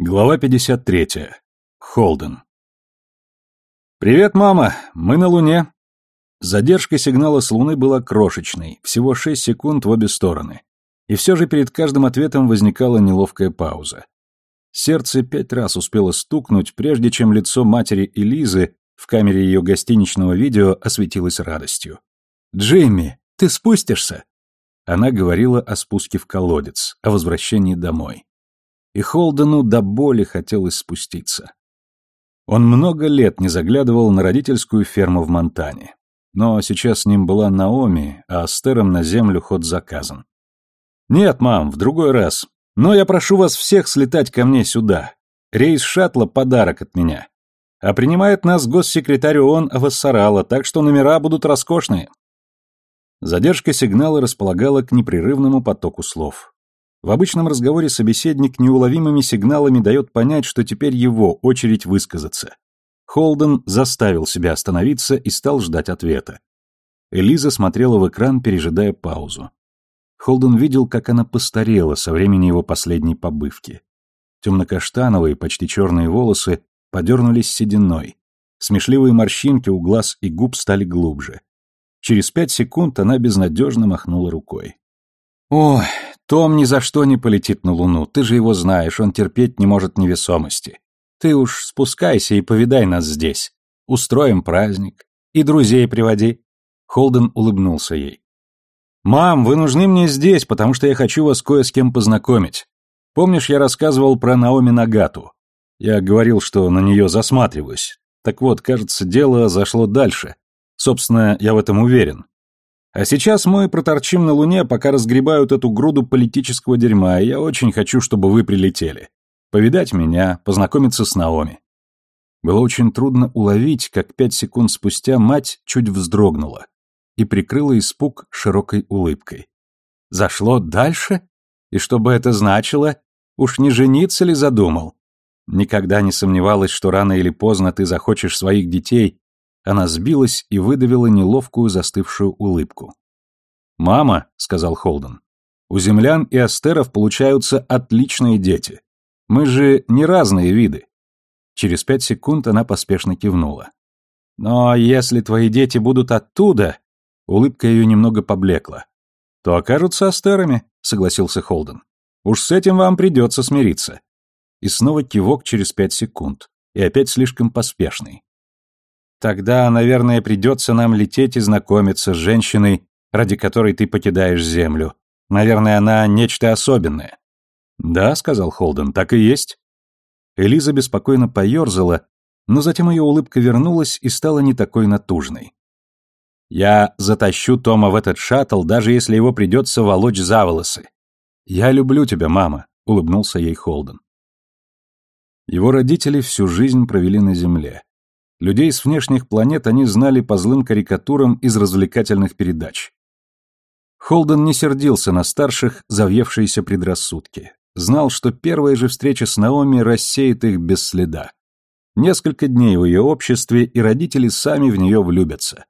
Глава 53. Холден. «Привет, мама! Мы на Луне!» Задержка сигнала с Луны была крошечной, всего 6 секунд в обе стороны. И все же перед каждым ответом возникала неловкая пауза. Сердце пять раз успело стукнуть, прежде чем лицо матери Элизы в камере ее гостиничного видео осветилось радостью. «Джимми, ты спустишься?» Она говорила о спуске в колодец, о возвращении домой и Холдену до боли хотелось спуститься. Он много лет не заглядывал на родительскую ферму в Монтане. Но сейчас с ним была Наоми, а Астером на землю ход заказан. «Нет, мам, в другой раз. Но я прошу вас всех слетать ко мне сюда. Рейс шаттла — подарок от меня. А принимает нас госсекретарь ООН Авассарала, так что номера будут роскошные». Задержка сигнала располагала к непрерывному потоку слов. В обычном разговоре собеседник неуловимыми сигналами дает понять, что теперь его очередь высказаться. Холден заставил себя остановиться и стал ждать ответа. Элиза смотрела в экран, пережидая паузу. Холден видел, как она постарела со времени его последней побывки. Темно-каштановые, почти черные волосы подернулись сединой. Смешливые морщинки у глаз и губ стали глубже. Через пять секунд она безнадежно махнула рукой. «Ой, том ни за что не полетит на Луну, ты же его знаешь, он терпеть не может невесомости. Ты уж спускайся и повидай нас здесь. Устроим праздник. И друзей приводи». Холден улыбнулся ей. «Мам, вы нужны мне здесь, потому что я хочу вас кое с кем познакомить. Помнишь, я рассказывал про Наоми Нагату? Я говорил, что на нее засматриваюсь. Так вот, кажется, дело зашло дальше. Собственно, я в этом уверен. А сейчас мы проторчим на Луне, пока разгребают эту груду политического дерьма, и я очень хочу, чтобы вы прилетели. Повидать меня, познакомиться с Наоми». Было очень трудно уловить, как пять секунд спустя мать чуть вздрогнула и прикрыла испуг широкой улыбкой. «Зашло дальше? И что бы это значило? Уж не жениться ли задумал? Никогда не сомневалась, что рано или поздно ты захочешь своих детей, она сбилась и выдавила неловкую застывшую улыбку. «Мама», — сказал Холден, — «у землян и астеров получаются отличные дети. Мы же не разные виды». Через пять секунд она поспешно кивнула. «Но если твои дети будут оттуда...» Улыбка ее немного поблекла. «То окажутся астерами», — согласился Холден. «Уж с этим вам придется смириться». И снова кивок через пять секунд. И опять слишком поспешный. Тогда, наверное, придется нам лететь и знакомиться с женщиной, ради которой ты покидаешь землю. Наверное, она нечто особенное. Да, сказал Холден, так и есть. Элиза беспокойно поерзала, но затем ее улыбка вернулась и стала не такой натужной. Я затащу Тома в этот шаттл, даже если его придется волочь за волосы. Я люблю тебя, мама, улыбнулся ей Холден. Его родители всю жизнь провели на земле. Людей с внешних планет они знали по злым карикатурам из развлекательных передач. Холден не сердился на старших за въевшиеся предрассудки. Знал, что первая же встреча с Наоми рассеет их без следа. Несколько дней в ее обществе, и родители сами в нее влюбятся.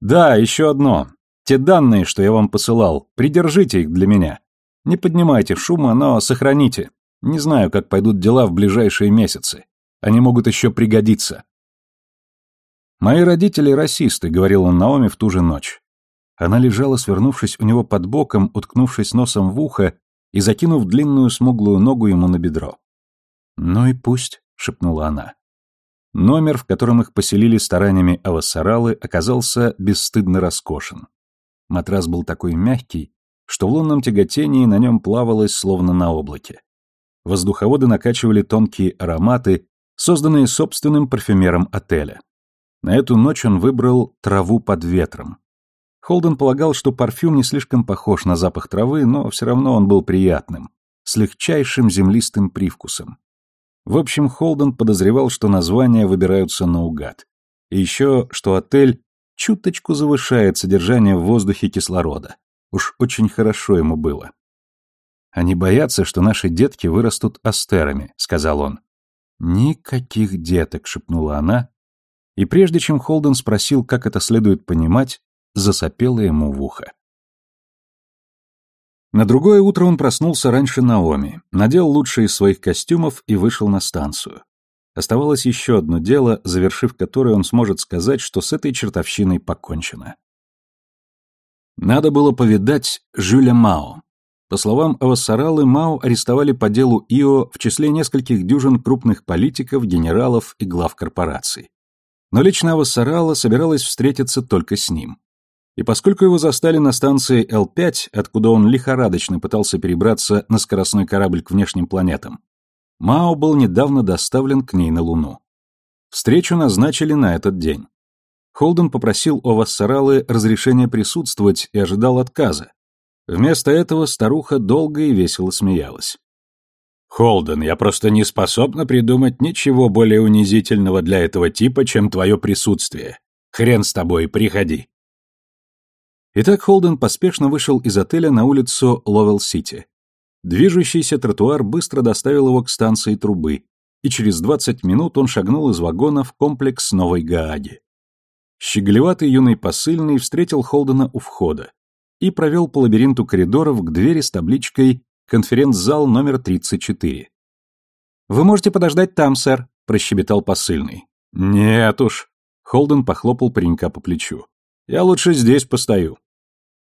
Да, еще одно. Те данные, что я вам посылал, придержите их для меня. Не поднимайте шума, но сохраните. Не знаю, как пойдут дела в ближайшие месяцы. Они могут еще пригодиться. «Мои родители расисты», — говорил он Наоми в ту же ночь. Она лежала, свернувшись у него под боком, уткнувшись носом в ухо и закинув длинную смуглую ногу ему на бедро. «Ну и пусть», — шепнула она. Номер, в котором их поселили стараниями Авасаралы, оказался бесстыдно роскошен. Матрас был такой мягкий, что в лунном тяготении на нем плавалось, словно на облаке. Воздуховоды накачивали тонкие ароматы, созданные собственным парфюмером отеля. На эту ночь он выбрал траву под ветром. Холден полагал, что парфюм не слишком похож на запах травы, но все равно он был приятным, с легчайшим землистым привкусом. В общем, Холден подозревал, что названия выбираются наугад. И еще, что отель чуточку завышает содержание в воздухе кислорода. Уж очень хорошо ему было. «Они боятся, что наши детки вырастут астерами», — сказал он. «Никаких деток», — шепнула она, и прежде чем Холден спросил, как это следует понимать, засопела ему в ухо. На другое утро он проснулся раньше Наоми, надел лучший из своих костюмов и вышел на станцию. Оставалось еще одно дело, завершив которое он сможет сказать, что с этой чертовщиной покончено. Надо было повидать Жюля Мао. По словам Авасаралы, Мао арестовали по делу Ио в числе нескольких дюжин крупных политиков, генералов и глав корпораций. Но лично Авасарала собиралась встретиться только с ним. И поскольку его застали на станции Л-5, откуда он лихорадочно пытался перебраться на скоростной корабль к внешним планетам, Мао был недавно доставлен к ней на Луну. Встречу назначили на этот день. Холден попросил у Вассаралы разрешения присутствовать и ожидал отказа. Вместо этого старуха долго и весело смеялась. «Холден, я просто не способна придумать ничего более унизительного для этого типа, чем твое присутствие. Хрен с тобой, приходи». Итак, Холден поспешно вышел из отеля на улицу Ловел-Сити. Движущийся тротуар быстро доставил его к станции трубы, и через 20 минут он шагнул из вагона в комплекс Новой Гааги. Щеголеватый юный посыльный встретил Холдена у входа и провел по лабиринту коридоров к двери с табличкой «Конференц-зал номер 34». «Вы можете подождать там, сэр», — прощебетал посыльный. «Нет уж», — Холден похлопал паренька по плечу. «Я лучше здесь постою».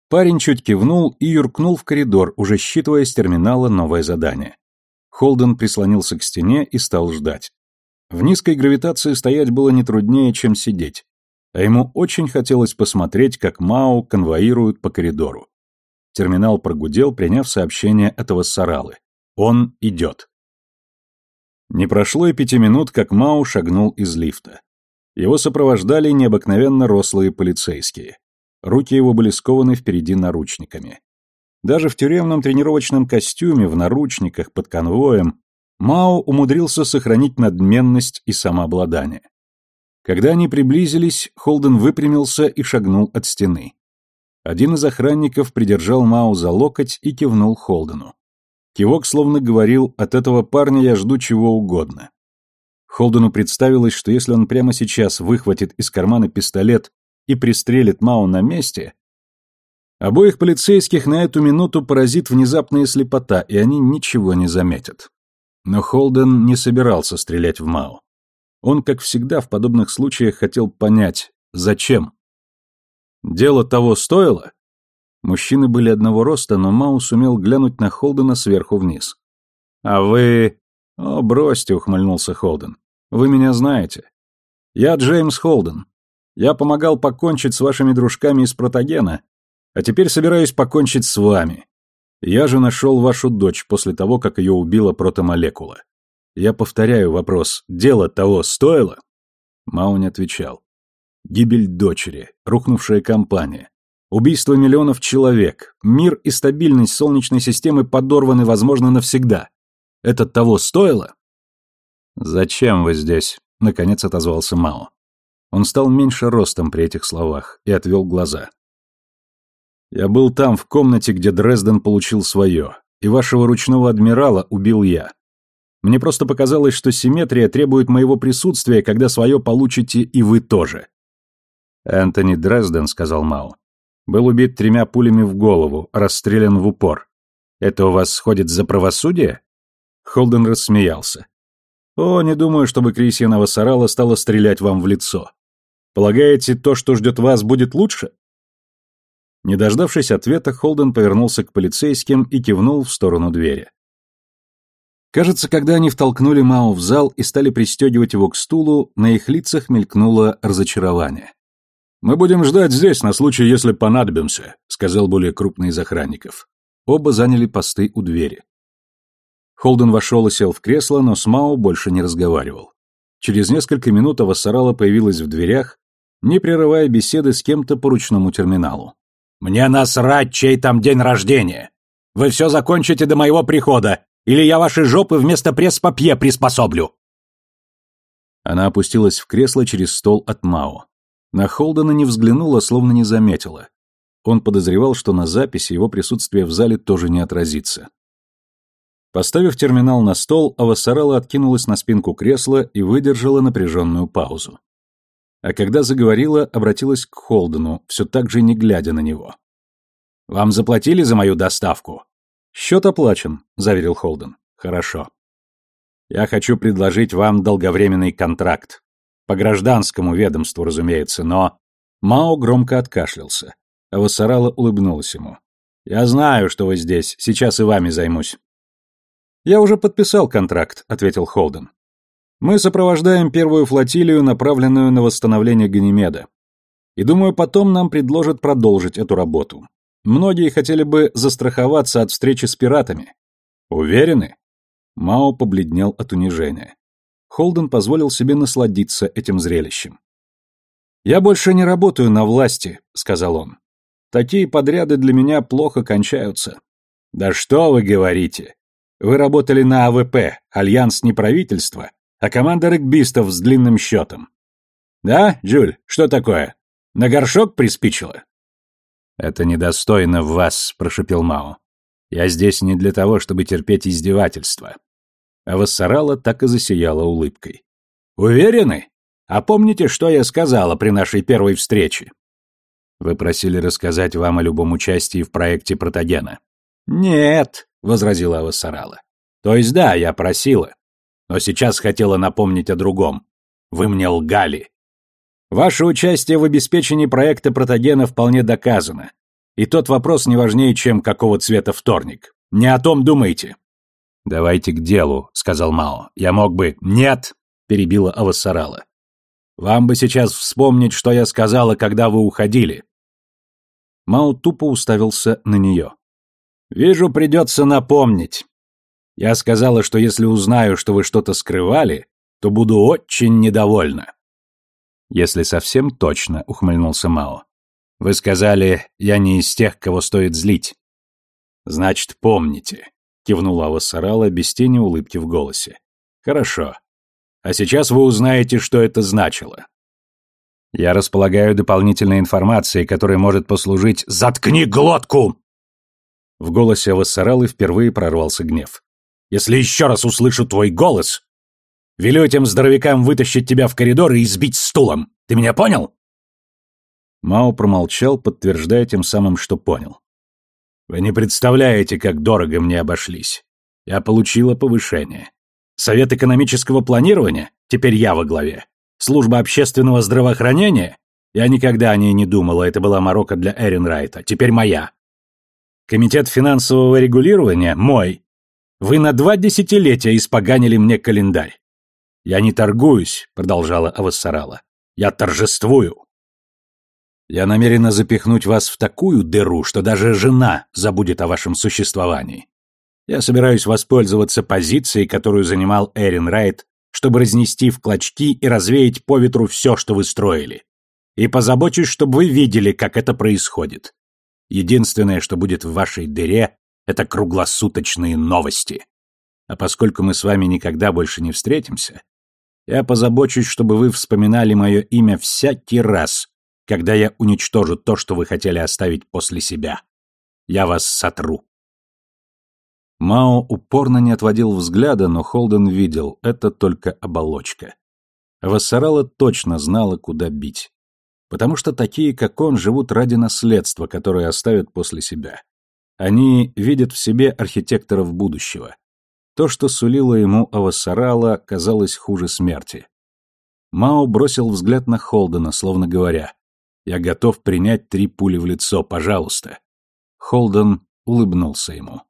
Парень чуть кивнул и юркнул в коридор, уже считывая с терминала новое задание. Холден прислонился к стене и стал ждать. В низкой гравитации стоять было не труднее, чем сидеть. А ему очень хотелось посмотреть, как Мао конвоируют по коридору. Терминал прогудел, приняв сообщение этого Саралы. Он идет. Не прошло и пяти минут, как Мао шагнул из лифта. Его сопровождали необыкновенно рослые полицейские. Руки его были скованы впереди наручниками. Даже в тюремном тренировочном костюме, в наручниках, под конвоем, Мао умудрился сохранить надменность и самообладание. Когда они приблизились, Холден выпрямился и шагнул от стены. Один из охранников придержал Мао за локоть и кивнул Холдену. Кивок словно говорил, от этого парня я жду чего угодно. Холдену представилось, что если он прямо сейчас выхватит из кармана пистолет и пристрелит Мао на месте, обоих полицейских на эту минуту поразит внезапная слепота, и они ничего не заметят. Но Холден не собирался стрелять в Мао. Он, как всегда, в подобных случаях хотел понять, зачем. Дело того стоило? Мужчины были одного роста, но Мау сумел глянуть на Холдена сверху вниз. «А вы...» «О, бросьте», — ухмыльнулся Холден. «Вы меня знаете. Я Джеймс Холден. Я помогал покончить с вашими дружками из Протагена, а теперь собираюсь покончить с вами. Я же нашел вашу дочь после того, как ее убила протомолекула. Я повторяю вопрос, дело того стоило? Мао не отвечал. Гибель дочери, рухнувшая компания, убийство миллионов человек, мир и стабильность Солнечной системы подорваны, возможно, навсегда. Это того стоило? «Зачем вы здесь?» — наконец отозвался Мао. Он стал меньше ростом при этих словах и отвел глаза. «Я был там, в комнате, где Дрезден получил свое, и вашего ручного адмирала убил я. Мне просто показалось, что симметрия требует моего присутствия, когда свое получите и вы тоже». «Энтони Дрезден», — сказал Мао, — «был убит тремя пулями в голову, расстрелян в упор. Это у вас сходит за правосудие?» Холден рассмеялся. «О, не думаю, чтобы Крисия Новосарала стала стрелять вам в лицо. Полагаете, то, что ждет вас, будет лучше?» Не дождавшись ответа, Холден повернулся к полицейским и кивнул в сторону двери. Кажется, когда они втолкнули Мао в зал и стали пристегивать его к стулу, на их лицах мелькнуло разочарование. «Мы будем ждать здесь на случай, если понадобимся», — сказал более крупный из охранников. Оба заняли посты у двери. Холден вошел и сел в кресло, но с Мао больше не разговаривал. Через несколько минут Авасарала появилась в дверях, не прерывая беседы с кем-то по ручному терминалу. «Мне насрать, чей там день рождения! Вы все закончите до моего прихода, или я ваши жопы вместо пресс-папье приспособлю!» Она опустилась в кресло через стол от Мао. На Холдена не взглянула, словно не заметила. Он подозревал, что на записи его присутствие в зале тоже не отразится. Поставив терминал на стол, Авасарала откинулась на спинку кресла и выдержала напряженную паузу. А когда заговорила, обратилась к Холдену, все так же не глядя на него. «Вам заплатили за мою доставку? Счет оплачен, заверил Холден. Хорошо. Я хочу предложить вам долговременный контракт. По гражданскому ведомству, разумеется, но... Мао громко откашлялся, а Вассарала улыбнулась ему. «Я знаю, что вы здесь, сейчас и вами займусь». «Я уже подписал контракт», — ответил Холден. «Мы сопровождаем первую флотилию, направленную на восстановление Ганимеда. И думаю, потом нам предложат продолжить эту работу. Многие хотели бы застраховаться от встречи с пиратами. Уверены?» Мао побледнел от унижения. Холден позволил себе насладиться этим зрелищем. «Я больше не работаю на власти», — сказал он. «Такие подряды для меня плохо кончаются». «Да что вы говорите? Вы работали на АВП, Альянс не правительства, а команда регбистов с длинным счетом». «Да, Джуль, что такое? На горшок приспичило?» «Это недостойно вас», — прошипел Мао. «Я здесь не для того, чтобы терпеть издевательства а Вассарала так и засияла улыбкой. «Уверены? А помните, что я сказала при нашей первой встрече?» «Вы просили рассказать вам о любом участии в проекте Протагена». «Нет», — возразила Вассарала. «То есть да, я просила. Но сейчас хотела напомнить о другом. Вы мне лгали. Ваше участие в обеспечении проекта Протагена вполне доказано. И тот вопрос не важнее, чем какого цвета вторник. Не о том думайте. «Давайте к делу», — сказал Мао. «Я мог бы...» «Нет!» — перебила Авассарала. «Вам бы сейчас вспомнить, что я сказала, когда вы уходили». Мао тупо уставился на нее. «Вижу, придется напомнить. Я сказала, что если узнаю, что вы что-то скрывали, то буду очень недовольна». «Если совсем точно», — ухмыльнулся Мао. «Вы сказали, я не из тех, кого стоит злить». «Значит, помните кивнула Авасарала без тени улыбки в голосе. Хорошо. А сейчас вы узнаете, что это значило. Я располагаю дополнительной информацией, которая может послужить «Заткни глотку!» В голосе Авасаралы впервые прорвался гнев. «Если еще раз услышу твой голос, велю этим здоровякам вытащить тебя в коридор и избить стулом. Ты меня понял?» Мао промолчал, подтверждая тем самым, что понял. Вы не представляете, как дорого мне обошлись. Я получила повышение. Совет экономического планирования? Теперь я во главе. Служба общественного здравоохранения? Я никогда о ней не думала, это была морока для Эрин Райта. Теперь моя. Комитет финансового регулирования? Мой. Вы на два десятилетия испоганили мне календарь. Я не торгуюсь, продолжала Авассарала. Я торжествую. Я намерена запихнуть вас в такую дыру, что даже жена забудет о вашем существовании. Я собираюсь воспользоваться позицией, которую занимал Эрин Райт, чтобы разнести в клочки и развеять по ветру все, что вы строили. И позабочусь, чтобы вы видели, как это происходит. Единственное, что будет в вашей дыре, это круглосуточные новости. А поскольку мы с вами никогда больше не встретимся, я позабочусь, чтобы вы вспоминали мое имя всякий раз, когда я уничтожу то, что вы хотели оставить после себя. Я вас сотру. Мао упорно не отводил взгляда, но Холден видел, это только оболочка. Вассарала точно знала, куда бить. Потому что такие, как он, живут ради наследства, которое оставят после себя. Они видят в себе архитекторов будущего. То, что сулило ему Авасарала, казалось хуже смерти. Мао бросил взгляд на Холдена, словно говоря, я готов принять три пули в лицо, пожалуйста. Холден улыбнулся ему.